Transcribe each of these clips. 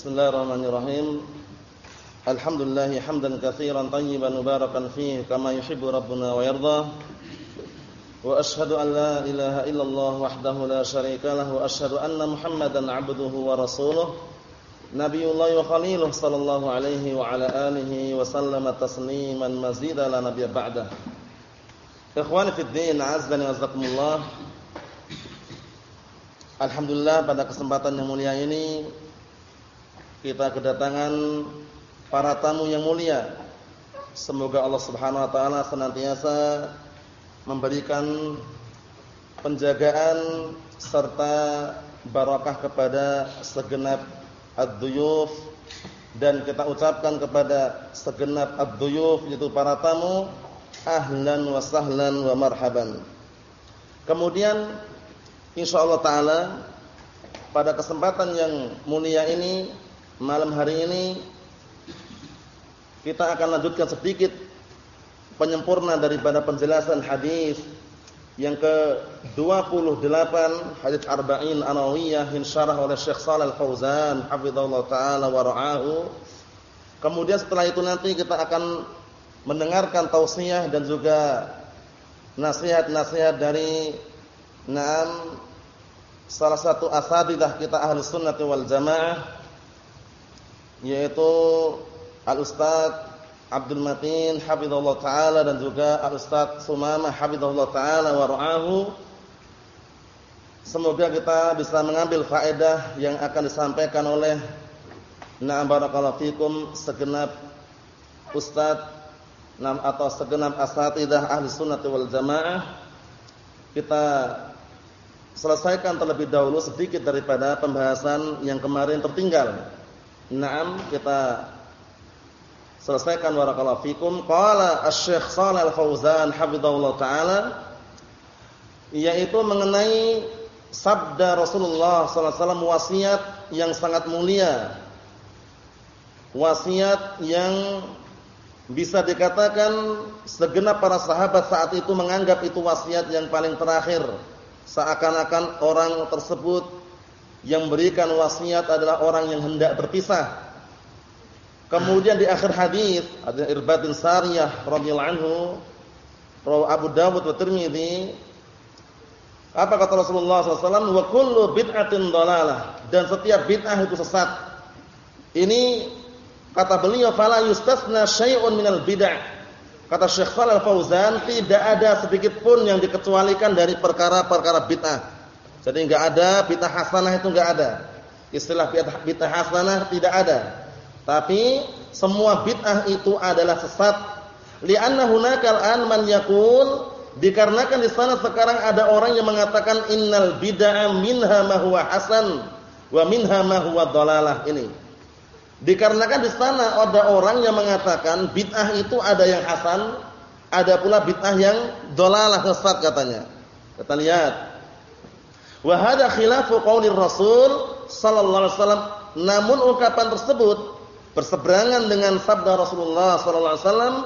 Bismillahirrahmanirrahim. Alhamdulillah hamdan katsiran tayyiban mubarakan fihi kama yuhibbu rabbuna wa yarda. Wa ashhadu an la ilaha illallah wahdahu la syarika lahu wa ashhadu anna Muhammadan 'abduhu wa rasuluh. Nabiyullah wa khaliluh sallallahu alaihi wa ala alihi wa sallama tasliman mazida la nabiyya ba'dah. Ikhwani fid din, azdani wa azakumullah. Alhamdulillah pada kesempatan yang mulia ini kita kedatangan para tamu yang mulia. Semoga Allah Subhanahu wa taala senantiasa memberikan penjagaan serta barakah kepada segenap ad-duyuf dan kita ucapkan kepada segenap ad-duyuf yaitu para tamu ahlan wa sahlan wa marhaban. Kemudian insyaallah taala pada kesempatan yang mulia ini malam hari ini kita akan lanjutkan sedikit penyempurna daripada penjelasan hadis yang ke-28 hadis arba'in anawiyah yang syarah oleh Syekh Shalal Fauzan hafizallahu taala wa ra'ahu. Kemudian setelah itu nanti kita akan mendengarkan tausiah dan juga nasihat-nasihat dari Naam salah satu asatidah kita ahli sunnah wal jamaah yaitu Al-Ustaz Abdul Matin hafizallahu taala dan juga Al-Ustaz hafizallahu taala wa ra'ahu Semoga kita bisa mengambil faedah yang akan disampaikan oleh Na'am barakallahu fikum segenap ustaz atau segenap asatidah ahli sunnah wal jamaah kita selesaikan terlebih dahulu sedikit daripada pembahasan yang kemarin tertinggal. Naam, kita selesaikan warakallahu fikum. Qala Asy-Syaikh Shalal Fauzan hafizahullah taala yaitu mengenai sabda Rasulullah sallallahu alaihi wasallam wasiat yang sangat mulia. Wasiat yang bisa dikatakan segenap para sahabat saat itu menganggap itu wasiat yang paling terakhir seakan-akan orang tersebut yang memberikan wasiat adalah orang yang hendak berpisah. Kemudian di akhir hadis ada Irbad bin Sariyah radhiyallahu anhu, rawi Abu Dawud wa Tirmizi. Apa kata Rasulullah SAW? Wa kullu bid'atin dalalah dan setiap bid'ah itu sesat. Ini kata beliau fala yustasna syai'un minal bid'ah Kata Syekh Shalal Fauzan, tidak ada sedikit pun yang dikecualikan dari perkara-perkara bid'ah. Jadi enggak ada bid'ah hasanah itu enggak ada. Istilah bid'ah hasanah tidak ada. Tapi semua bid'ah itu adalah sesat. Li'anna hunakal an man yaqul dikarenakan di sana sekarang ada orang yang mengatakan innal bid'ah minha ma huwa hasan wa minha ma huwa ini. Dikarenakan di sana ada orang yang mengatakan bid'ah itu ada yang hasan, ada pula bid'ah yang dolalah sesat katanya. Kita lihat. Wa hadza khilafu qaulir Rasul sallallahu alaihi wasallam. Namun ungkapan tersebut berseberangan dengan sabda Rasulullah sallallahu alaihi wasallam.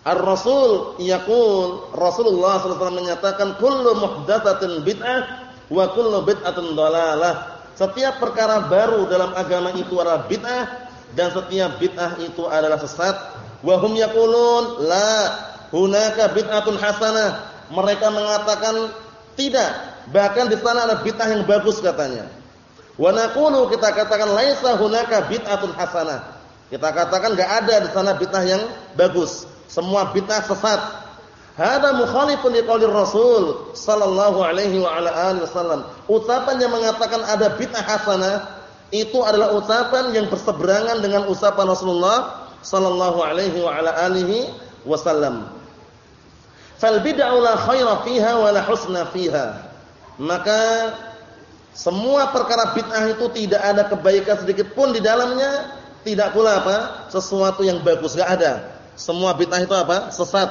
Ar-Rasul yaqul Rasulullah sallallahu alaihi wasallam menyatakan kullu muhdatsatin bid'ah wa kullu bid'atin dalalah. Setiap perkara baru dalam agama itu adalah bid'ah dan setiap bid'ah itu adalah sesat. Wa hum yaqulun la hunaka bid'atun hasanah. Mereka mengatakan tidak, bahkan di sana ada bid'ah yang bagus katanya. Wa naqulu kita katakan laisa hunaka bid'atun hasanah. Kita katakan enggak ada di sana bid'ah yang bagus. Semua bid'ah sesat. Hada mukhalifun liqaulir Rasul sallallahu alaihi wa ala alihi wasallam. Ucapan yang mengatakan ada bid'ah hasanah itu adalah ucapan yang berseberangan dengan ucapan Rasulullah sallallahu alaihi wa ala alihi wasallam. Fal bid'ah la khaira fiha wa la husna fiha. Maka semua perkara bid'ah itu tidak ada kebaikan sedikit pun di dalamnya, tidak pula apa? sesuatu yang bagus, enggak ada. Semua bid'ah itu apa? sesat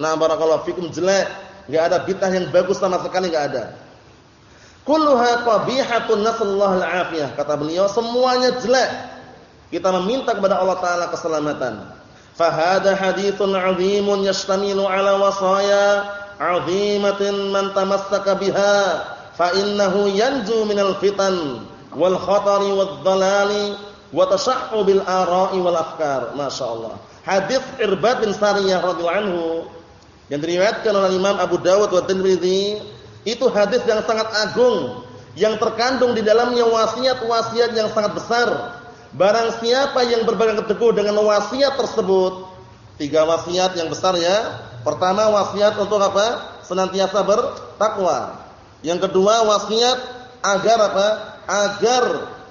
Nah, barakallahu fikum jelek. Enggak ada bid'ah yang bagus sama sekali enggak ada. Kulluha qabihatun nasallahu al-afiyah. Kata beliau semuanya jelek. Kita meminta kepada Allah taala keselamatan. Fahada haditsun 'azimun yastamilu 'ala wasaya 'azimatin man tamassaka biha fa innahu yanju minal fitan wal khatari wad dhalali wa tashahhu bil ara'i wal afkar. Masyaallah. Hadis Irbad bin Sariyah radhiyallahu anhu yang diriwayatkan oleh Imam Abu Dawud wa Tirmidzi itu hadis yang sangat agung yang terkandung di dalamnya wasiat-wasiat yang sangat besar. Barang siapa yang berpegang teguh dengan wasiat tersebut, tiga wasiat yang besar ya. Pertama wasiat untuk apa? Senantiasa bertakwa. Yang kedua wasiat agar apa? Agar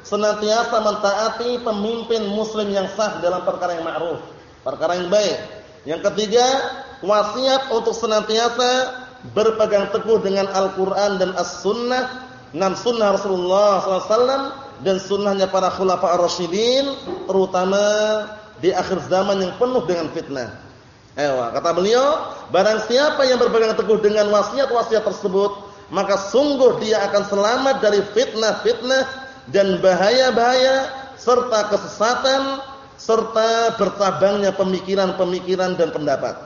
senantiasa mentaati pemimpin muslim yang sah dalam perkara yang ma'ruf, perkara yang baik. Yang ketiga, wasiat untuk senantiasa berpegang teguh dengan Al-Qur'an dan As-Sunnah enam sunnah Rasulullah SAW dan sunnahnya para khulafa ar-rasyidin terutama di akhir zaman yang penuh dengan fitnah. Ewa, kata beliau, barang siapa yang berpegang teguh dengan wasiat-wasiat tersebut, maka sungguh dia akan selamat dari fitnah-fitnah dan bahaya-bahaya serta kesesatan serta bertabangnya pemikiran-pemikiran dan pendapat.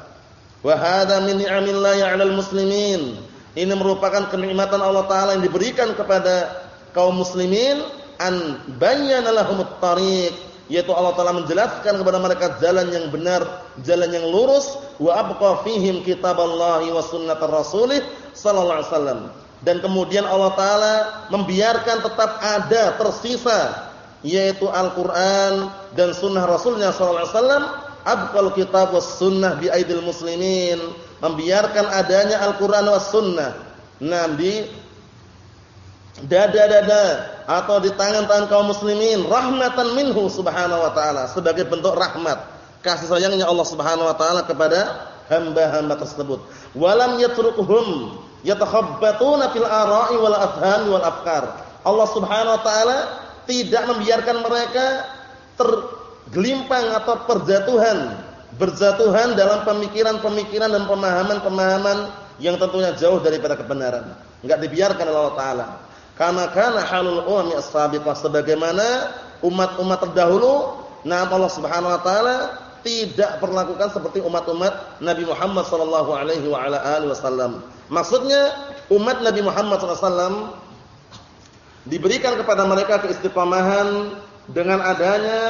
Wa hadza min ni'amillahi 'alal muslimin ini merupakan kenikmatan Allah taala yang diberikan kepada kaum muslimin an bayyana lahumut tariq yaitu Allah taala menjelaskan kepada mereka jalan yang benar, jalan yang lurus wa abqa fihim kitaballahi wa sunnatar rasulih sallallahu alaihi wasallam. Dan kemudian Allah taala membiarkan tetap ada tersisa yaitu Al-Qur'an dan sunnah Rasulnya sallallahu alaihi wasallam abqal kitab was sunnah bi aidil muslimin membiarkan adanya Al-Qur'an was sunnah nah di dada-dada atau di tangan-tangan kaum muslimin rahmatan minhu subhanahu wa taala sebagai bentuk rahmat kasih sayangnya Allah subhanahu wa taala kepada hamba-hamba tersebut walam yatrukuhum yatakhabbatuna fil ara'i wal afham wal afkar Allah subhanahu wa taala tidak membiarkan mereka tergelimpang atau perjatuhan berjatuhan dalam pemikiran-pemikiran dan pemahaman-pemahaman yang tentunya jauh daripada kebenaran. Enggak dibiarkan oleh Allah taala. Karena kana halul ummi as-sabiqah sebagaimana umat-umat terdahulu, nah Allah Subhanahu wa taala tidak perlakukan seperti umat-umat Nabi Muhammad sallallahu alaihi wa ala alihi wasallam. Maksudnya umat Nabi Muhammad sallallahu diberikan kepada mereka keistiqomahan dengan adanya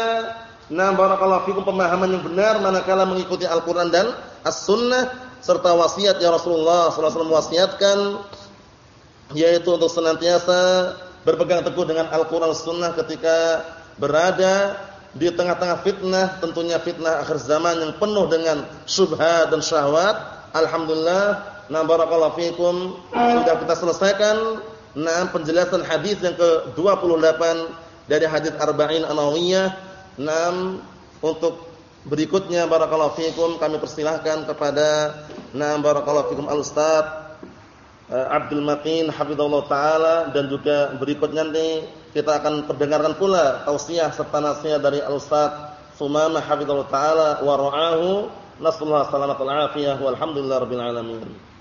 Nah, barakallahu fikum pemahaman yang benar manakala mengikuti Al-Qur'an dan As-Sunnah serta wasiat ya Rasulullah sallallahu alaihi wasallam wasiatkan yaitu untuk senantiasa berpegang teguh dengan Al-Qur'an Sunnah ketika berada di tengah-tengah fitnah, tentunya fitnah akhir zaman yang penuh dengan syubhat dan syahwat. Alhamdulillah, nah barakallahu fikum sudah kita selesaikan nah penjelasan hadis yang ke-28 dari hadis Arba'in An-Nawawiyah Nam untuk berikutnya barakallahu fikum kami persilahkan kepada Nam barakallahu fikum Al-Ustaz uh, Abdul Matin hafizallahu taala dan juga berikutnya nanti kita akan perdengarkan pula tausiah serta nasihat dari Al-Ustaz Sumamah hafizallahu taala wa ra'ahu. Alaihi wasallam walhamdulillah rabbil alamin